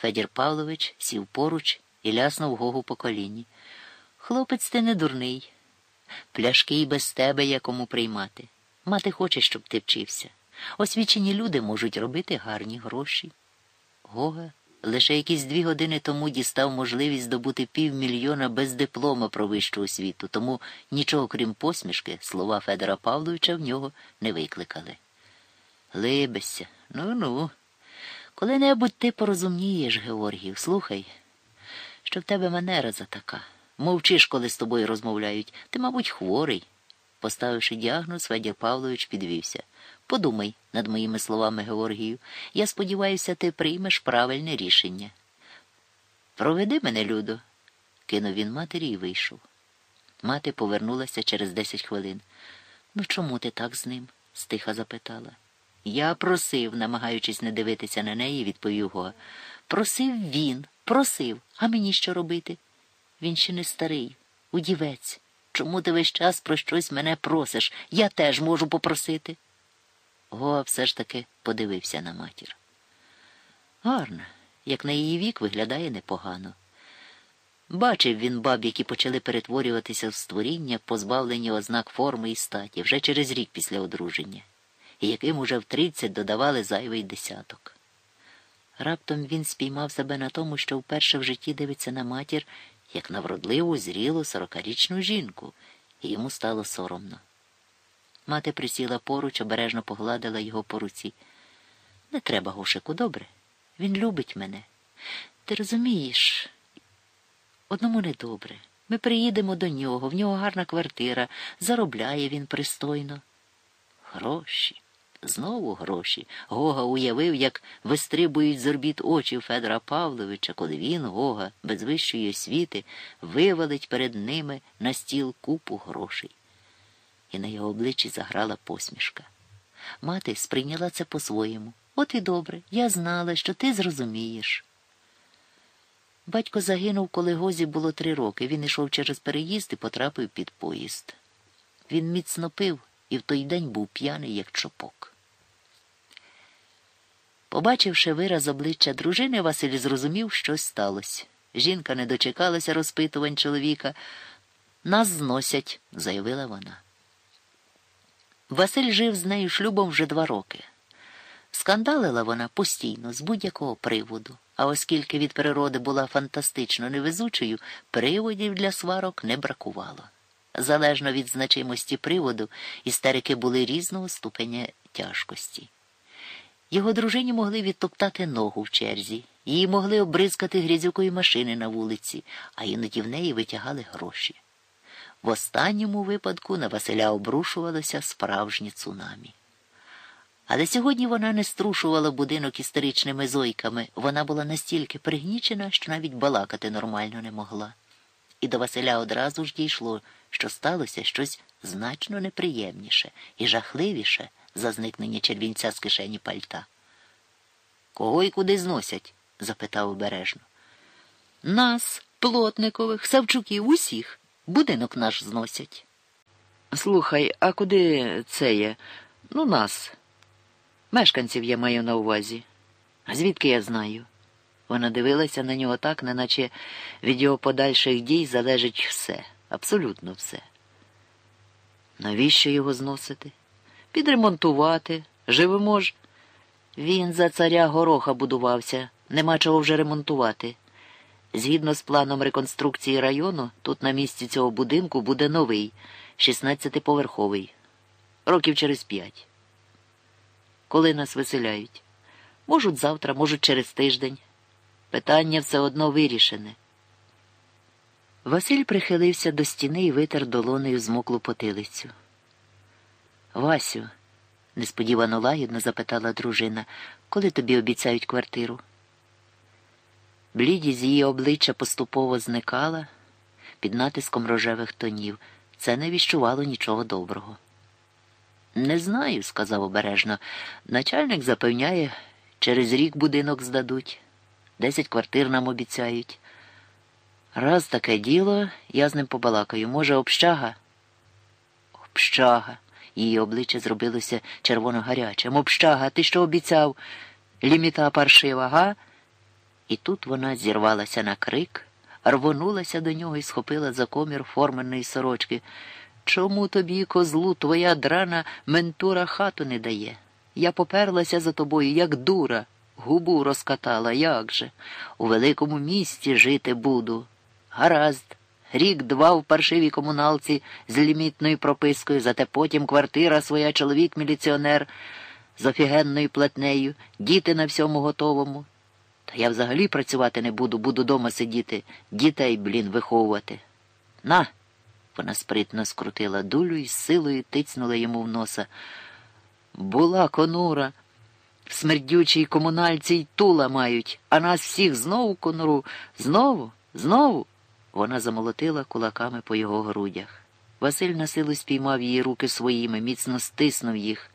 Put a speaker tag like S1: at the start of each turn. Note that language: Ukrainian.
S1: Федір Павлович сів поруч і ляснув Гогу по коліні. Хлопець ти не дурний. Пляшки й без тебе якому приймати. Мати хоче, щоб ти вчився. Освічені люди можуть робити гарні гроші. Гога лише якісь дві години тому дістав можливість здобути півмільйона без диплома про вищу освіту, тому нічого крім посмішки слова Федора Павловича в нього не викликали. Либися, ну ну. Коли-небудь ти порозумнієш, Георгів, слухай, що в тебе манера за така. Мовчиш, коли з тобою розмовляють. Ти, мабуть, хворий. Поставивши діагноз, Федір Павлович підвівся. Подумай над моїми словами, Георгію. Я сподіваюся, ти приймеш правильне рішення. Проведи мене, Людо, кинув він матері і вийшов. Мати повернулася через десять хвилин. Ну, чому ти так з ним? стиха запитала. Я просив, намагаючись не дивитися на неї, відповів Гога. Просив він, просив, а мені що робити? Він ще не старий, удівець. Чому ти весь час про щось мене просиш? Я теж можу попросити. Гоа все ж таки подивився на матір. Гарна, як на її вік, виглядає непогано. Бачив він баб, які почали перетворюватися в створіння, позбавлені ознак форми і статі, вже через рік після одруження, і яким уже в тридцять додавали зайвий десяток. Раптом він спіймав себе на тому, що вперше в житті дивиться на матір, як на вродливу, зрілу сорокарічну жінку, і йому стало соромно. Мати присіла поруч, обережно погладила його по руці. Не треба, Гошику, добре. Він любить мене. Ти розумієш? Одному не добре. Ми приїдемо до нього, в нього гарна квартира, заробляє він пристойно. Гроші. Знову гроші. Гога уявив, як вистрибують з орбіт очі Федора Павловича, коли він, Гога, без вищої освіти, вивалить перед ними на стіл купу грошей. І на його обличчі заграла посмішка. Мати сприйняла це по-своєму. От і добре, я знала, що ти зрозумієш. Батько загинув, коли Гозі було три роки. Він йшов через переїзд і потрапив під поїзд. Він міцно пив і в той день був п'яний, як чопок. Побачивши вираз обличчя дружини, Василь зрозумів, щось сталося. Жінка не дочекалася розпитувань чоловіка. Нас зносять, заявила вона. Василь жив з нею шлюбом вже два роки. Скандалила вона постійно, з будь-якого приводу, а оскільки від природи була фантастично невезучою, приводів для сварок не бракувало. Залежно від значимості приводу, істерики були різного ступеня тяжкості. Його дружині могли відтоптати ногу в черзі, її могли обризкати грязюкою машини на вулиці, а іноді в неї витягали гроші. В останньому випадку на Василя обрушувалося справжнє цунамі. Але сьогодні вона не струшувала будинок історичними зойками, вона була настільки пригнічена, що навіть балакати нормально не могла. І до Василя одразу ж дійшло, що сталося щось значно неприємніше і жахливіше за зникнення червінця з кишені пальта. Кого і куди зносять? запитав обережно. Нас, плотникових, Савчуків, усіх. Будинок наш зносять. Слухай, а куди це є? Ну, нас. Мешканців я маю на увазі. А звідки я знаю? Вона дивилася на нього так, неначе від його подальших дій залежить все, абсолютно все. Навіщо його зносити? Підремонтувати. Живемо ж. Він за царя гороха будувався, нема чого вже ремонтувати. Згідно з планом реконструкції району, тут на місці цього будинку буде новий, 16-поверховий, років через п'ять. Коли нас виселяють? Можуть завтра, можуть через тиждень. Питання все одно вирішене. Василь прихилився до стіни і витер долонею змоклу потилицю. Васю, несподівано лагідно запитала дружина, коли тобі обіцяють квартиру? Блідість її обличчя поступово зникала під натиском рожевих тонів. Це не віщувало нічого доброго. Не знаю, сказав обережно. Начальник запевняє, через рік будинок здадуть. Десять квартир нам обіцяють. Раз таке діло, я з ним побалакаю. Може, общага? Общага. Її обличчя зробилося червоно гарячим. Общага, ти що обіцяв? Ліміта паршива, га? І тут вона зірвалася на крик, рвонулася до нього і схопила за комір форменної сорочки. Чому тобі, козлу, твоя драна ментура хату не дає? Я поперлася за тобою, як дура, губу розкатала, як же? У великому місті жити буду. Гаразд. Рік-два в паршивій комуналці з лімітною пропискою, зате потім квартира своя, чоловік міліціонер з офігенною платнею, діти на всьому готовому. Та я взагалі працювати не буду, буду дома сидіти, дітей, блін, виховувати. На. Вона спритно скрутила дулю і з силою тицнула йому в носа. Була конура. В смердючій комунальці й тула мають, а нас всіх знову конуру. Знову, знову. Вона замолотила кулаками по його грудях. Василь на силу спіймав її руки своїми, міцно стиснув їх.